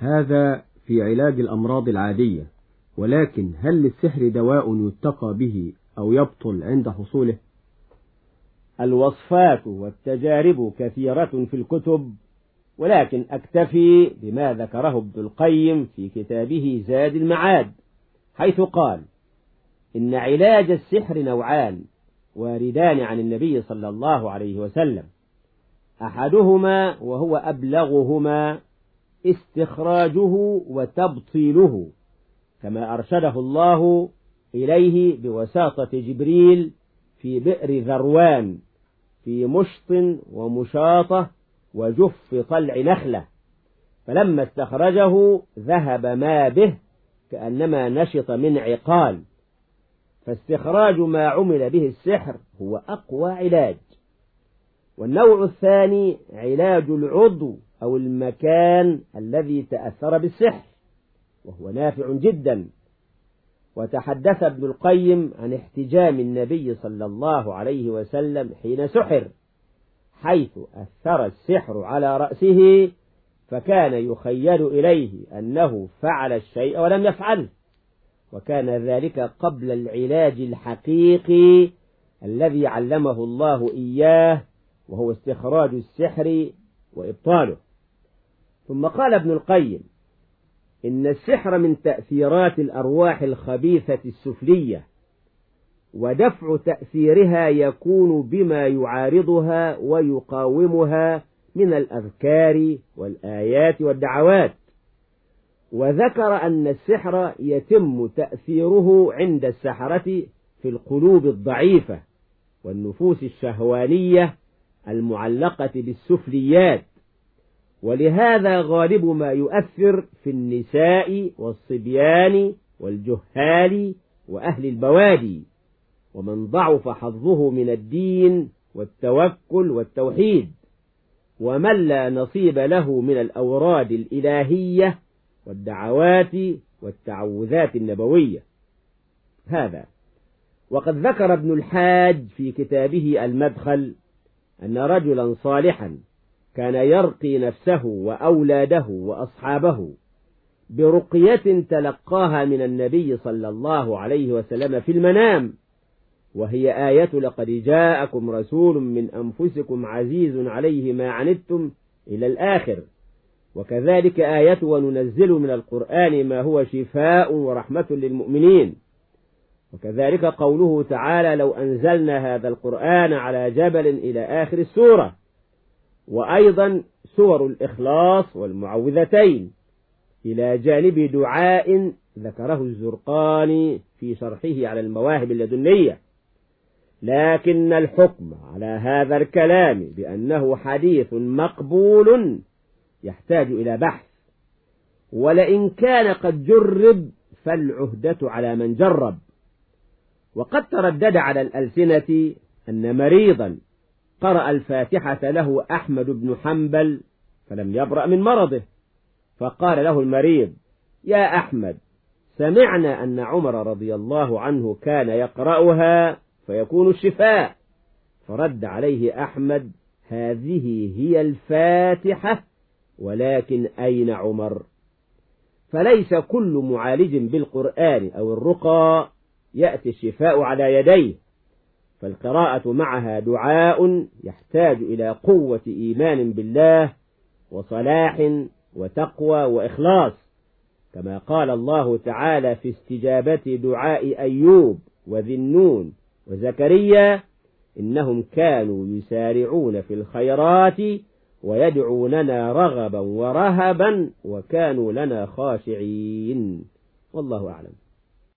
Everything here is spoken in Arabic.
هذا في علاج الأمراض العادية ولكن هل للسحر دواء يتقى به أو يبطل عند حصوله؟ الوصفات والتجارب كثيرة في الكتب ولكن أكتفي بما ذكره ابن القيم في كتابه زاد المعاد حيث قال إن علاج السحر نوعان واردان عن النبي صلى الله عليه وسلم أحدهما وهو أبلغهما استخراجه وتبطيله كما أرشده الله إليه بوساطة جبريل في بئر ذروان في مشط ومشاطة وجف طلع نخلة. فلما استخرجه ذهب ما به كأنما نشط من عقال. فاستخراج ما عمل به السحر هو أقوى علاج. والنوع الثاني علاج العضو أو المكان الذي تأثر بالسحر وهو نافع جدا. وتحدث ابن القيم عن احتجام النبي صلى الله عليه وسلم حين سحر حيث أثر السحر على رأسه فكان يخيل إليه أنه فعل الشيء ولم يفعله. وكان ذلك قبل العلاج الحقيقي الذي علمه الله إياه وهو استخراج السحر وإبطاله. ثم قال ابن القيم إن السحر من تأثيرات الأرواح الخبيثة السفلية ودفع تأثيرها يكون بما يعارضها ويقاومها من الأذكار والآيات والدعوات. وذكر أن السحر يتم تأثيره عند السحرة في القلوب الضعيفة والنفوس الشهوانية المعلقة بالسفليات. ولهذا غالب ما يؤثر في النساء والصبيان والجهال وأهل البوادي ومن ضعف حظه من الدين والتوكل والتوحيد ومن لا نصيب له من الأوراد الإلهية والدعوات والتعوذات النبوية. هذا. وقد ذكر ابن الحاج في كتابه المدخل أن رجلا صالحا كان يرقي نفسه وأولاده وأصحابه برقية تلقاها من النبي صلى الله عليه وسلم في المنام وهي آية لقد جاءكم رسول من أنفسكم عزيز عليه ما عنتم إلى الآخر وكذلك آية وننزل من القرآن ما هو شفاء ورحمة للمؤمنين وكذلك قوله تعالى لو أنزلنا هذا القرآن على جبل إلى آخر السورة وأيضا سور الإخلاص والمعوذتين إلى جانب دعاء ذكره الزرقاني في شرحه على المواهب اللدنية. لكن الحكم على هذا الكلام بأنه حديث مقبول يحتاج إلى بحث. ولئن كان قد جرب فالعهدة على من جرب. وقد تردد على الألسنة أن مريضا قرأ الفاتحة له أحمد بن حنبل فلم يبرأ من مرضه. فقال له المريض يا أحمد سمعنا أن عمر رضي الله عنه كان يقرأها فيكون الشفاء. فرد عليه أحمد هذه هي الفاتحة ولكن أين عمر؟ فليس كل معالج بالقرآن أو الرقى يأتي الشفاء على يديه. فالقراءة معها دعاء يحتاج إلى قوة إيمان بالله وصلاح وتقوى وإخلاص كما قال الله تعالى في استجابة دعاء أيوب وذي النون وزكريا إنهم كانوا يسارعون في الخيرات ويدعوننا رغبا ورهبا وكانوا لنا خاشعين. والله أعلم.